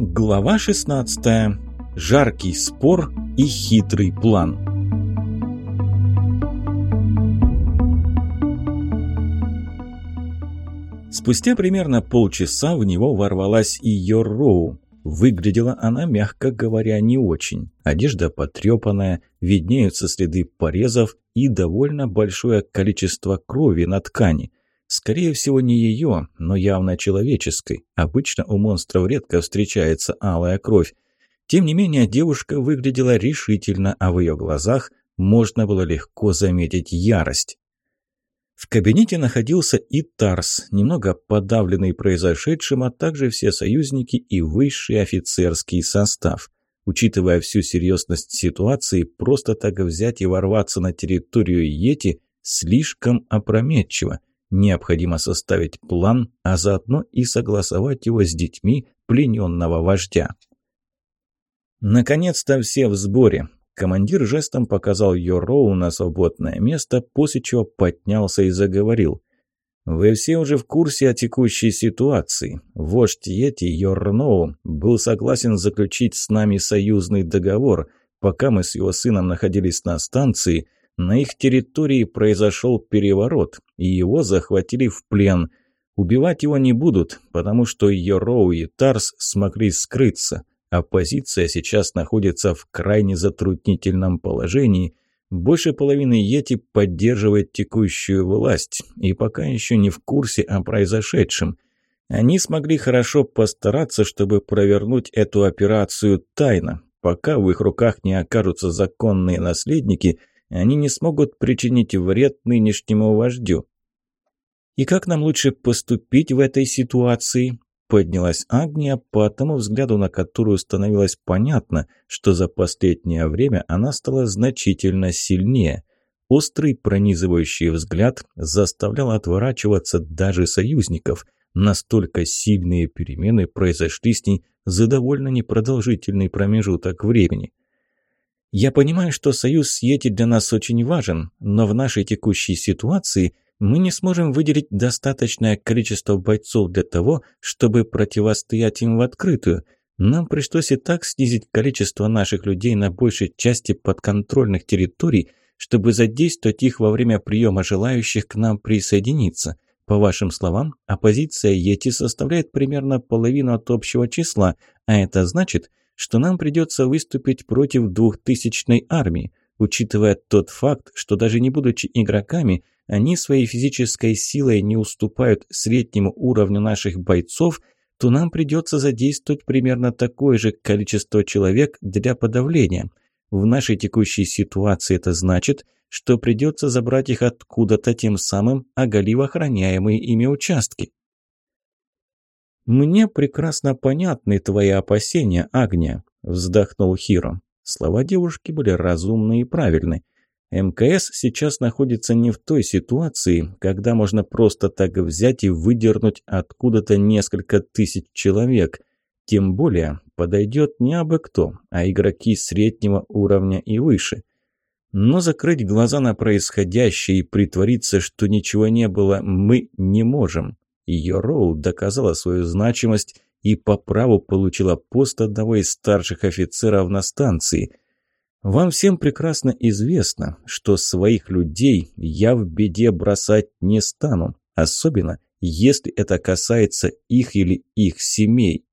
Глава 16. Жаркий спор и хитрый план. Спустя примерно полчаса в него ворвалась и Йорроу. Выглядела она, мягко говоря, не очень. Одежда потрепанная, виднеются следы порезов и довольно большое количество крови на ткани. Скорее всего, не ее, но явно человеческой. Обычно у монстров редко встречается алая кровь. Тем не менее, девушка выглядела решительно, а в ее глазах можно было легко заметить ярость. В кабинете находился и Тарс, немного подавленный произошедшим, а также все союзники и высший офицерский состав. Учитывая всю серьезность ситуации, просто так взять и ворваться на территорию Йети слишком опрометчиво. Необходимо составить план, а заодно и согласовать его с детьми плененного вождя. Наконец-то все в сборе. Командир жестом показал Йороу на свободное место, после чего поднялся и заговорил. «Вы все уже в курсе о текущей ситуации. Вождь Йети Йорноу был согласен заключить с нами союзный договор. Пока мы с его сыном находились на станции – на их территории произошел переворот, и его захватили в плен. Убивать его не будут, потому что Йороу и Тарс смогли скрыться. Оппозиция сейчас находится в крайне затруднительном положении. Больше половины Йети поддерживает текущую власть и пока еще не в курсе о произошедшем. Они смогли хорошо постараться, чтобы провернуть эту операцию тайно. Пока в их руках не окажутся законные наследники – они не смогут причинить вред нынешнему вождю. «И как нам лучше поступить в этой ситуации?» Поднялась Агния, по тому взгляду на которую становилось понятно, что за последнее время она стала значительно сильнее. Острый пронизывающий взгляд заставлял отворачиваться даже союзников. Настолько сильные перемены произошли с ней за довольно непродолжительный промежуток времени. Я понимаю, что союз с Йети для нас очень важен, но в нашей текущей ситуации мы не сможем выделить достаточное количество бойцов для того, чтобы противостоять им в открытую. Нам пришлось и так снизить количество наших людей на большей части подконтрольных территорий, чтобы задействовать их во время приема желающих к нам присоединиться. По вашим словам, оппозиция Йети составляет примерно половину от общего числа, а это значит, что нам придется выступить против двухтысячной армии, учитывая тот факт, что даже не будучи игроками, они своей физической силой не уступают среднему уровню наших бойцов, то нам придется задействовать примерно такое же количество человек для подавления. В нашей текущей ситуации это значит, что придется забрать их откуда-то, тем самым оголив охраняемые ими участки. «Мне прекрасно понятны твои опасения, Агния», – вздохнул Хиро. Слова девушки были разумны и правильны. МКС сейчас находится не в той ситуации, когда можно просто так взять и выдернуть откуда-то несколько тысяч человек. Тем более подойдет не абы кто, а игроки среднего уровня и выше. Но закрыть глаза на происходящее и притвориться, что ничего не было, мы не можем. Ее Роу доказала свою значимость и по праву получила пост одного из старших офицеров на станции. Вам всем прекрасно известно, что своих людей я в беде бросать не стану, особенно если это касается их или их семей.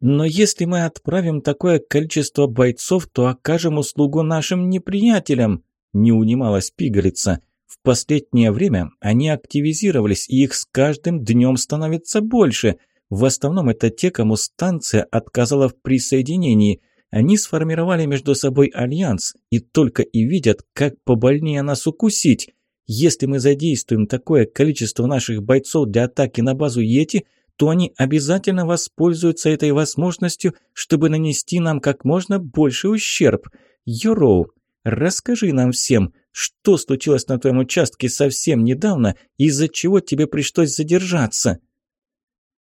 Но если мы отправим такое количество бойцов, то окажем услугу нашим неприятелям, не унималась пигалица – в последнее время они активизировались, и их с каждым днем становится больше. В основном это те, кому станция отказала в присоединении. Они сформировали между собой альянс и только и видят, как побольнее нас укусить. Если мы задействуем такое количество наших бойцов для атаки на базу Йети, то они обязательно воспользуются этой возможностью, чтобы нанести нам как можно больше ущерб. Йороу, расскажи нам всем, что случилось на твоем участке совсем недавно, из-за чего тебе пришлось задержаться?»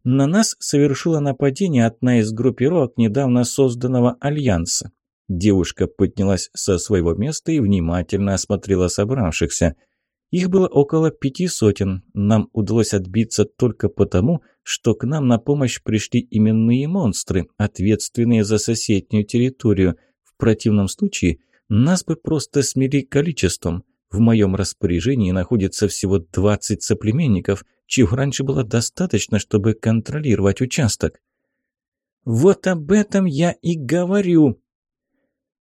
На нас совершила нападение одна из группировок недавно созданного Альянса. Девушка поднялась со своего места и внимательно осмотрела собравшихся. Их было около пяти сотен. Нам удалось отбиться только потому, что к нам на помощь пришли именные монстры, ответственные за соседнюю территорию. В противном случае нас бы просто смели количеством. В моем распоряжении находится всего 20 соплеменников, чего раньше было достаточно, чтобы контролировать участок. «Вот об этом я и говорю!»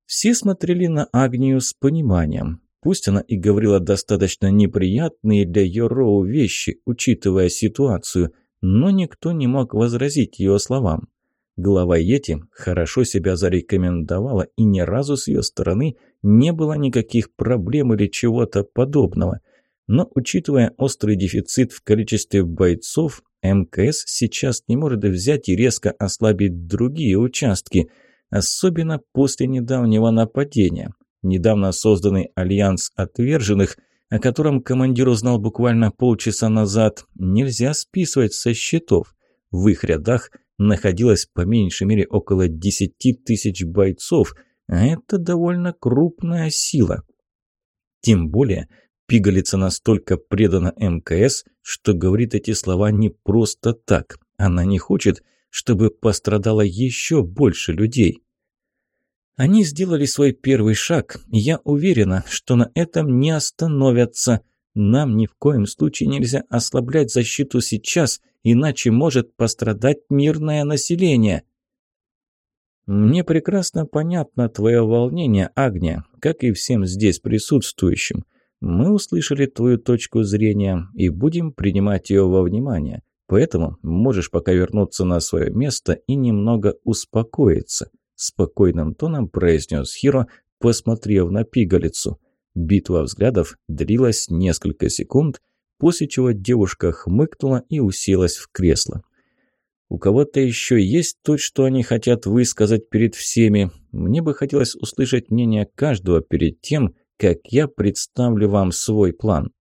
Все смотрели на Агнию с пониманием. Пусть она и говорила достаточно неприятные для Йороу вещи, учитывая ситуацию, но никто не мог возразить ее словам. Глава Йети хорошо себя зарекомендовала, и ни разу с ее стороны не было никаких проблем или чего-то подобного. Но, учитывая острый дефицит в количестве бойцов, МКС сейчас не может взять и резко ослабить другие участки, особенно после недавнего нападения. Недавно созданный альянс отверженных, о котором командир узнал буквально полчаса назад, нельзя списывать со счетов. В их рядах – находилось по меньшей мере около 10 тысяч бойцов, а это довольно крупная сила. Тем более, пигалица настолько предана МКС, что говорит эти слова не просто так. Она не хочет, чтобы пострадало еще больше людей. Они сделали свой первый шаг, и я уверена, что на этом не остановятся. Нам ни в коем случае нельзя ослаблять защиту сейчас, иначе может пострадать мирное население. Мне прекрасно понятно твое волнение, Агния, как и всем здесь присутствующим. Мы услышали твою точку зрения и будем принимать ее во внимание. Поэтому можешь пока вернуться на свое место и немного успокоиться», – спокойным тоном произнес Хиро, посмотрев на пигалицу. Битва взглядов длилась несколько секунд, после чего девушка хмыкнула и уселась в кресло. «У кого-то еще есть то, что они хотят высказать перед всеми? Мне бы хотелось услышать мнение каждого перед тем, как я представлю вам свой план».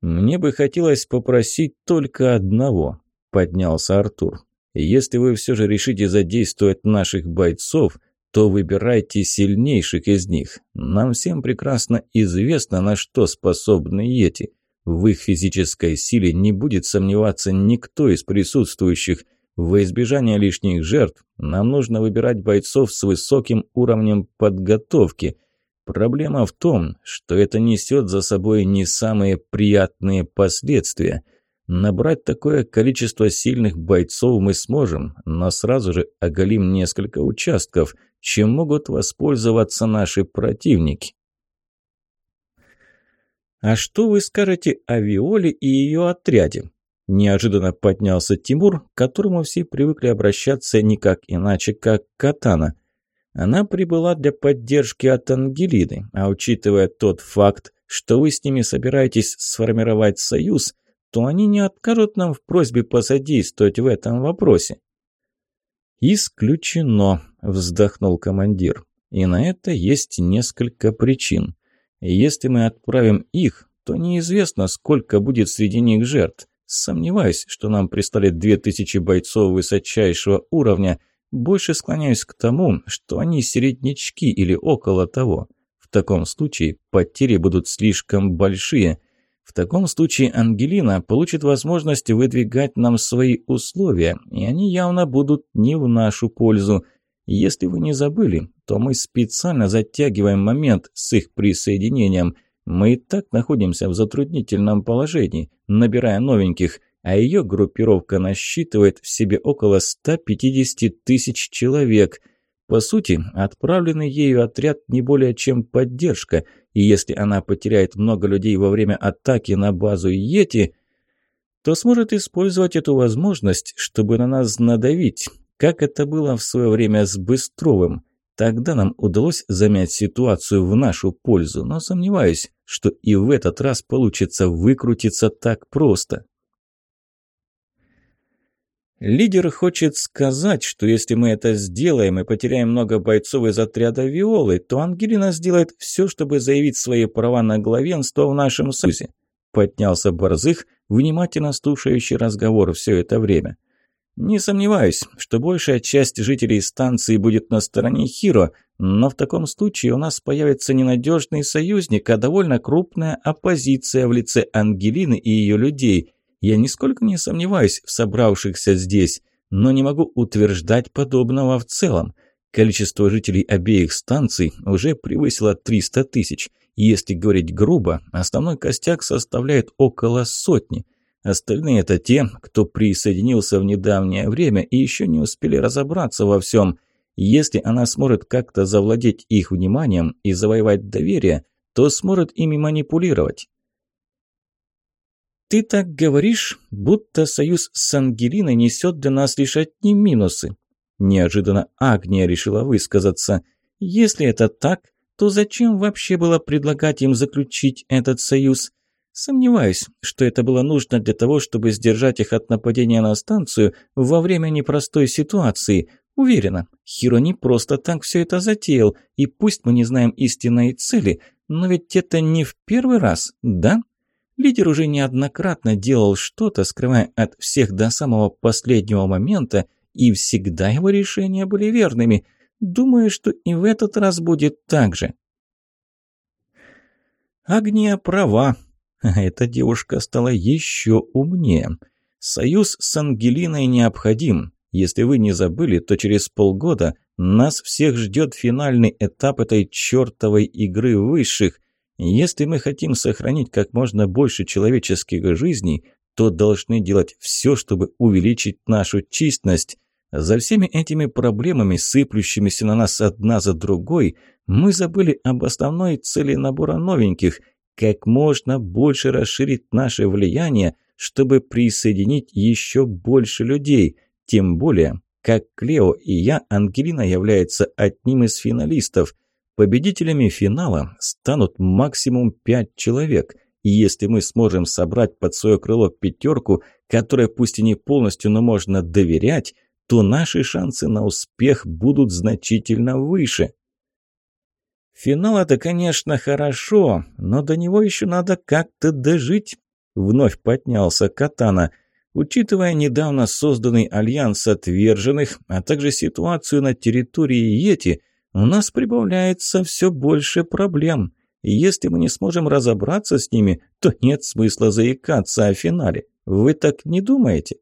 «Мне бы хотелось попросить только одного», – поднялся Артур. «Если вы все же решите задействовать наших бойцов, то выбирайте сильнейших из них. Нам всем прекрасно известно, на что способны Йети. В их физической силе не будет сомневаться никто из присутствующих. Во избежание лишних жертв нам нужно выбирать бойцов с высоким уровнем подготовки. Проблема в том, что это несет за собой не самые приятные последствия. Набрать такое количество сильных бойцов мы сможем, но сразу же оголим несколько участков, чем могут воспользоваться наши противники. «А что вы скажете о Виоле и ее отряде?» Неожиданно поднялся Тимур, к которому все привыкли обращаться никак иначе, как Катана. Она прибыла для поддержки от Ангелины, а учитывая тот факт, что вы с ними собираетесь сформировать союз, то они не откажут нам в просьбе посодействовать в этом вопросе. «Исключено», – вздохнул командир. «И на это есть несколько причин. Если мы отправим их, то неизвестно, сколько будет среди них жертв. Сомневаюсь, что нам прислали две тысячи бойцов высочайшего уровня. Больше склоняюсь к тому, что они середнячки или около того. В таком случае потери будут слишком большие. В таком случае Ангелина получит возможность выдвигать нам свои условия, и они явно будут не в нашу пользу. Если вы не забыли, то мы специально затягиваем момент с их присоединением. Мы и так находимся в затруднительном положении, набирая новеньких, а ее группировка насчитывает в себе около 150 тысяч человек. По сути, отправленный ею отряд не более чем поддержка, и если она потеряет много людей во время атаки на базу Йети, то сможет использовать эту возможность, чтобы на нас надавить, как это было в свое время с Быстровым. Тогда нам удалось замять ситуацию в нашу пользу, но сомневаюсь, что и в этот раз получится выкрутиться так просто. Лидер хочет сказать, что если мы это сделаем и потеряем много бойцов из отряда Виолы, то Ангелина сделает все, чтобы заявить свои права на главенство в нашем союзе. Поднялся Борзых, внимательно слушающий разговор все это время. Не сомневаюсь, что большая часть жителей станции будет на стороне Хиро, но в таком случае у нас появится ненадежный союзник, а довольно крупная оппозиция в лице Ангелины и ее людей. Я нисколько не сомневаюсь в собравшихся здесь, но не могу утверждать подобного в целом. Количество жителей обеих станций уже превысило 300 тысяч. Если говорить грубо, основной костяк составляет около сотни. Остальные – это те, кто присоединился в недавнее время и еще не успели разобраться во всем. Если она сможет как-то завладеть их вниманием и завоевать доверие, то сможет ими манипулировать. «Ты так говоришь, будто союз с Ангелиной несет для нас лишь одни минусы». Неожиданно Агния решила высказаться. «Если это так, то зачем вообще было предлагать им заключить этот союз? Сомневаюсь, что это было нужно для того, чтобы сдержать их от нападения на станцию во время непростой ситуации. Уверена, Хиро не просто так все это затеял, и пусть мы не знаем истинной цели, но ведь это не в первый раз, да?» Лидер уже неоднократно делал что-то, скрывая от всех до самого последнего момента, и всегда его решения были верными. Думаю, что и в этот раз будет так же. Агния права. Эта девушка стала еще умнее. Союз с Ангелиной необходим. Если вы не забыли, то через полгода нас всех ждет финальный этап этой чертовой игры высших – если мы хотим сохранить как можно больше человеческих жизней, то должны делать все, чтобы увеличить нашу численность. За всеми этими проблемами, сыплющимися на нас одна за другой, мы забыли об основной цели набора новеньких – как можно больше расширить наше влияние, чтобы присоединить еще больше людей. Тем более, как Клео и я, Ангелина является одним из финалистов. Победителями финала станут максимум пять человек, и если мы сможем собрать под свое крыло пятерку, которой пусть и не полностью, но можно доверять, то наши шансы на успех будут значительно выше. Финал это, конечно, хорошо, но до него еще надо как-то дожить. Вновь поднялся Катана. Учитывая недавно созданный альянс отверженных, а также ситуацию на территории Йети – у нас прибавляется все больше проблем. И если мы не сможем разобраться с ними, то нет смысла заикаться о финале. Вы так не думаете?»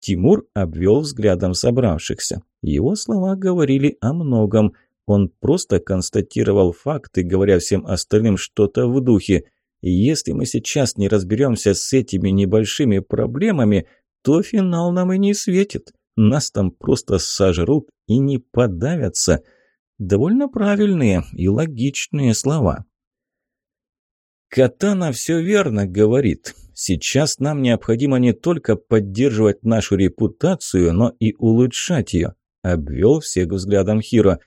Тимур обвел взглядом собравшихся. Его слова говорили о многом. Он просто констатировал факты, говоря всем остальным что-то в духе. Если мы сейчас не разберемся с этими небольшими проблемами, то финал нам и не светит. Нас там просто сожрут и не подавятся. Довольно правильные и логичные слова. Катана все верно говорит. Сейчас нам необходимо не только поддерживать нашу репутацию, но и улучшать ее. Обвел всех взглядом Хиро.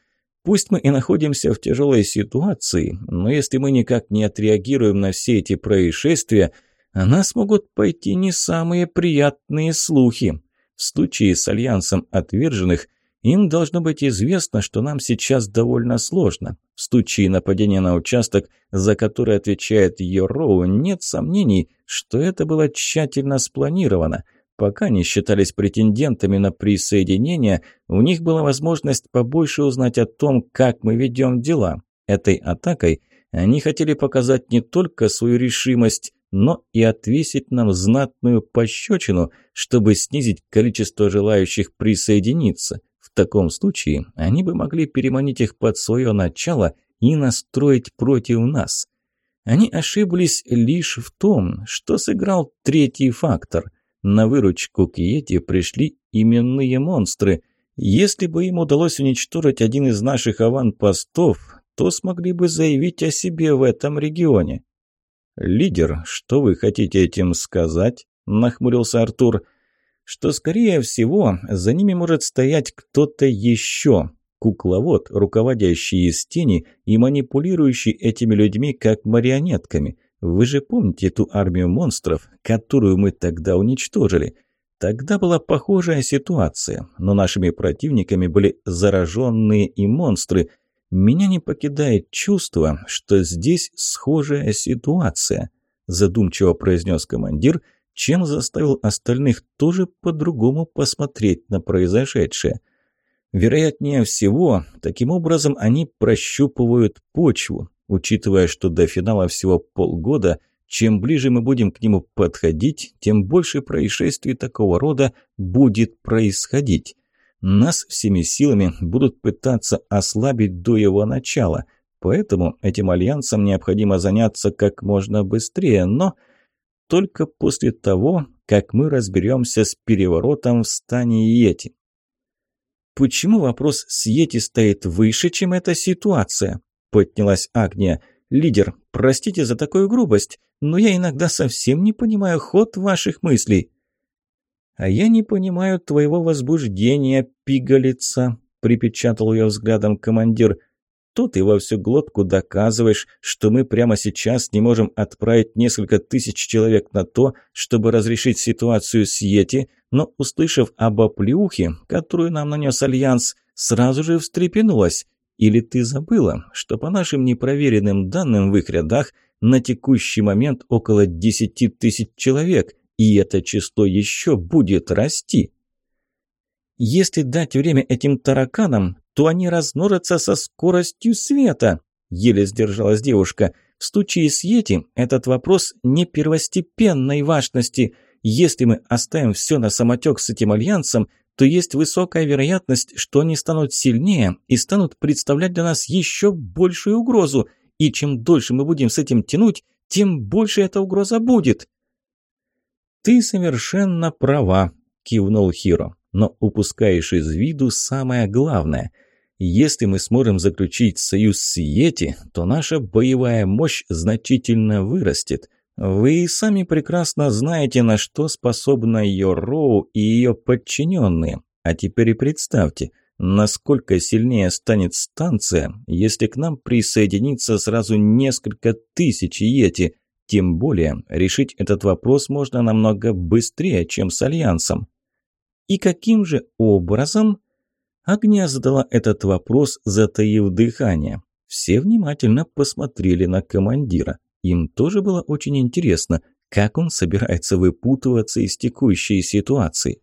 Пусть мы и находимся в тяжелой ситуации, но если мы никак не отреагируем на все эти происшествия, о нас могут пойти не самые приятные слухи. В случае с альянсом отверженных им должно быть известно, что нам сейчас довольно сложно. В случае нападения на участок, за который отвечает Йороу, нет сомнений, что это было тщательно спланировано. Пока они считались претендентами на присоединение, у них была возможность побольше узнать о том, как мы ведем дела. Этой атакой они хотели показать не только свою решимость, но и отвесить нам знатную пощечину, чтобы снизить количество желающих присоединиться. Таком случае они бы могли переманить их под свое начало и настроить против нас. Они ошиблись лишь в том, что сыграл третий фактор. На выручку к Йети пришли именные монстры. Если бы им удалось уничтожить один из наших аванпостов, то смогли бы заявить о себе в этом регионе. «Лидер, что вы хотите этим сказать?» – нахмурился Артур – что, скорее всего, за ними может стоять кто-то еще. Кукловод, руководящий из тени и манипулирующий этими людьми как марионетками. Вы же помните ту армию монстров, которую мы тогда уничтожили? Тогда была похожая ситуация, но нашими противниками были зараженные и монстры. Меня не покидает чувство, что здесь схожая ситуация, задумчиво произнес командир – чем заставил остальных тоже по-другому посмотреть на произошедшее. Вероятнее всего, таким образом они прощупывают почву. Учитывая, что до финала всего полгода, чем ближе мы будем к нему подходить, тем больше происшествий такого рода будет происходить. Нас всеми силами будут пытаться ослабить до его начала, поэтому этим альянсом необходимо заняться как можно быстрее, но только после того, как мы разберемся с переворотом в стане Йети. «Почему вопрос с Йети стоит выше, чем эта ситуация?» – поднялась Агния. «Лидер, простите за такую грубость, но я иногда совсем не понимаю ход ваших мыслей». «А я не понимаю твоего возбуждения, пигалица», – припечатал ее взглядом командир. «То ты во всю глотку доказываешь, что мы прямо сейчас не можем отправить несколько тысяч человек на то, чтобы разрешить ситуацию с Йети, но, услышав об оплеухе, которую нам нанес Альянс, сразу же встрепенулась. Или ты забыла, что по нашим непроверенным данным в их рядах на текущий момент около десяти тысяч человек, и это число еще будет расти. Если дать время этим тараканам, то они размножатся со скоростью света, еле сдержалась девушка. В случае с Йети этот вопрос не первостепенной важности. Если мы оставим все на самотек с этим альянсом, то есть высокая вероятность, что они станут сильнее и станут представлять для нас еще большую угрозу. И чем дольше мы будем с этим тянуть, тем больше эта угроза будет. «Ты совершенно права», – кивнул Хиро, «но упускаешь из виду самое главное. Если мы сможем заключить союз с Йети, то наша боевая мощь значительно вырастет. Вы и сами прекрасно знаете, на что способна Йороу и ее подчиненные. А теперь и представьте, насколько сильнее станет станция, если к нам присоединится сразу несколько тысяч Йети – тем более, решить этот вопрос можно намного быстрее, чем с Альянсом. И каким же образом? Агния задала этот вопрос, затаив дыхание. Все внимательно посмотрели на командира. Им тоже было очень интересно, как он собирается выпутываться из текущей ситуации.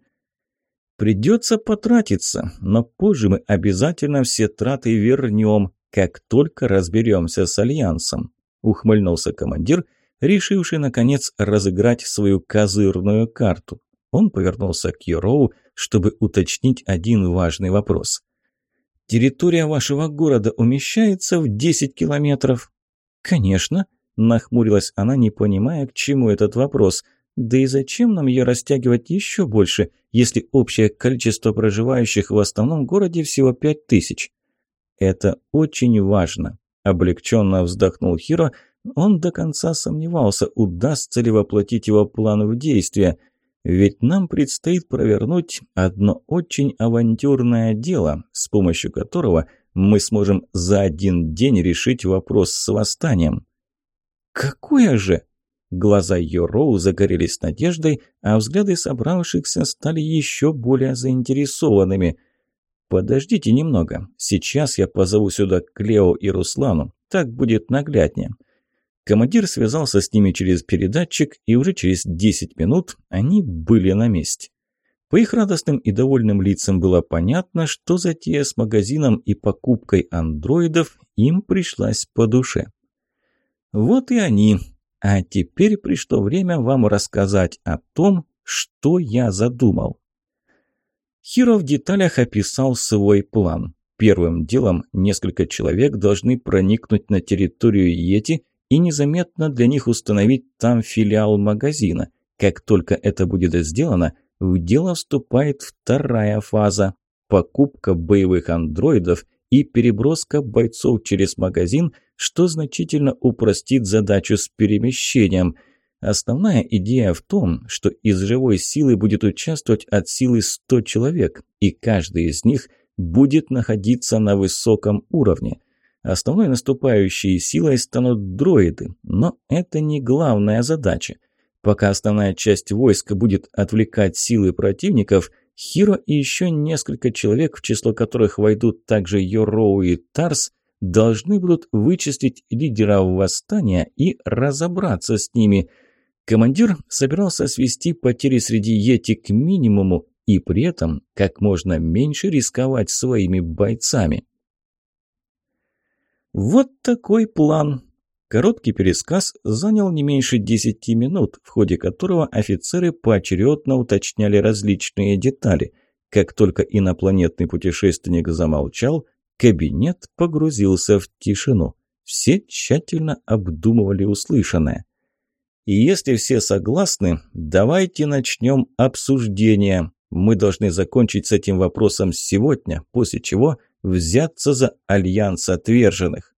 Придется потратиться, но позже мы обязательно все траты вернем, как только разберемся с Альянсом. Ухмыльнулся командир решивший, наконец, разыграть свою козырную карту. Он повернулся к Юроу, чтобы уточнить один важный вопрос. «Территория вашего города умещается в 10 километров?» «Конечно», – нахмурилась она, не понимая, к чему этот вопрос. «Да и зачем нам ее растягивать еще больше, если общее количество проживающих в основном городе всего пять тысяч?» «Это очень важно», – облегченно вздохнул Хиро, он до конца сомневался, удастся ли воплотить его план в действие. Ведь нам предстоит провернуть одно очень авантюрное дело, с помощью которого мы сможем за один день решить вопрос с восстанием. «Какое же?» Глаза Йороу загорелись надеждой, а взгляды собравшихся стали еще более заинтересованными. «Подождите немного. Сейчас я позову сюда Клео и Руслану. Так будет нагляднее. Командир связался с ними через передатчик, и уже через 10 минут они были на месте. По их радостным и довольным лицам было понятно, что затея с магазином и покупкой андроидов им пришлась по душе. Вот и они. А теперь пришло время вам рассказать о том, что я задумал. Хиро в деталях описал свой план. Первым делом несколько человек должны проникнуть на территорию Йети и незаметно для них установить там филиал магазина. Как только это будет сделано, в дело вступает вторая фаза – покупка боевых андроидов и переброска бойцов через магазин, что значительно упростит задачу с перемещением. Основная идея в том, что из живой силы будет участвовать от силы 100 человек, и каждый из них будет находиться на высоком уровне. Основной наступающей силой станут дроиды, но это не главная задача. Пока основная часть войска будет отвлекать силы противников, Хиро и еще несколько человек, в число которых войдут также Йороу и Тарс, должны будут вычислить лидеров восстания и разобраться с ними. Командир собирался свести потери среди Йети к минимуму и при этом как можно меньше рисковать своими бойцами. Вот такой план. Короткий пересказ занял не меньше десяти минут, в ходе которого офицеры поочередно уточняли различные детали. Как только инопланетный путешественник замолчал, кабинет погрузился в тишину. Все тщательно обдумывали услышанное. И если все согласны, давайте начнем обсуждение. Мы должны закончить с этим вопросом сегодня, после чего взяться за альянс отверженных.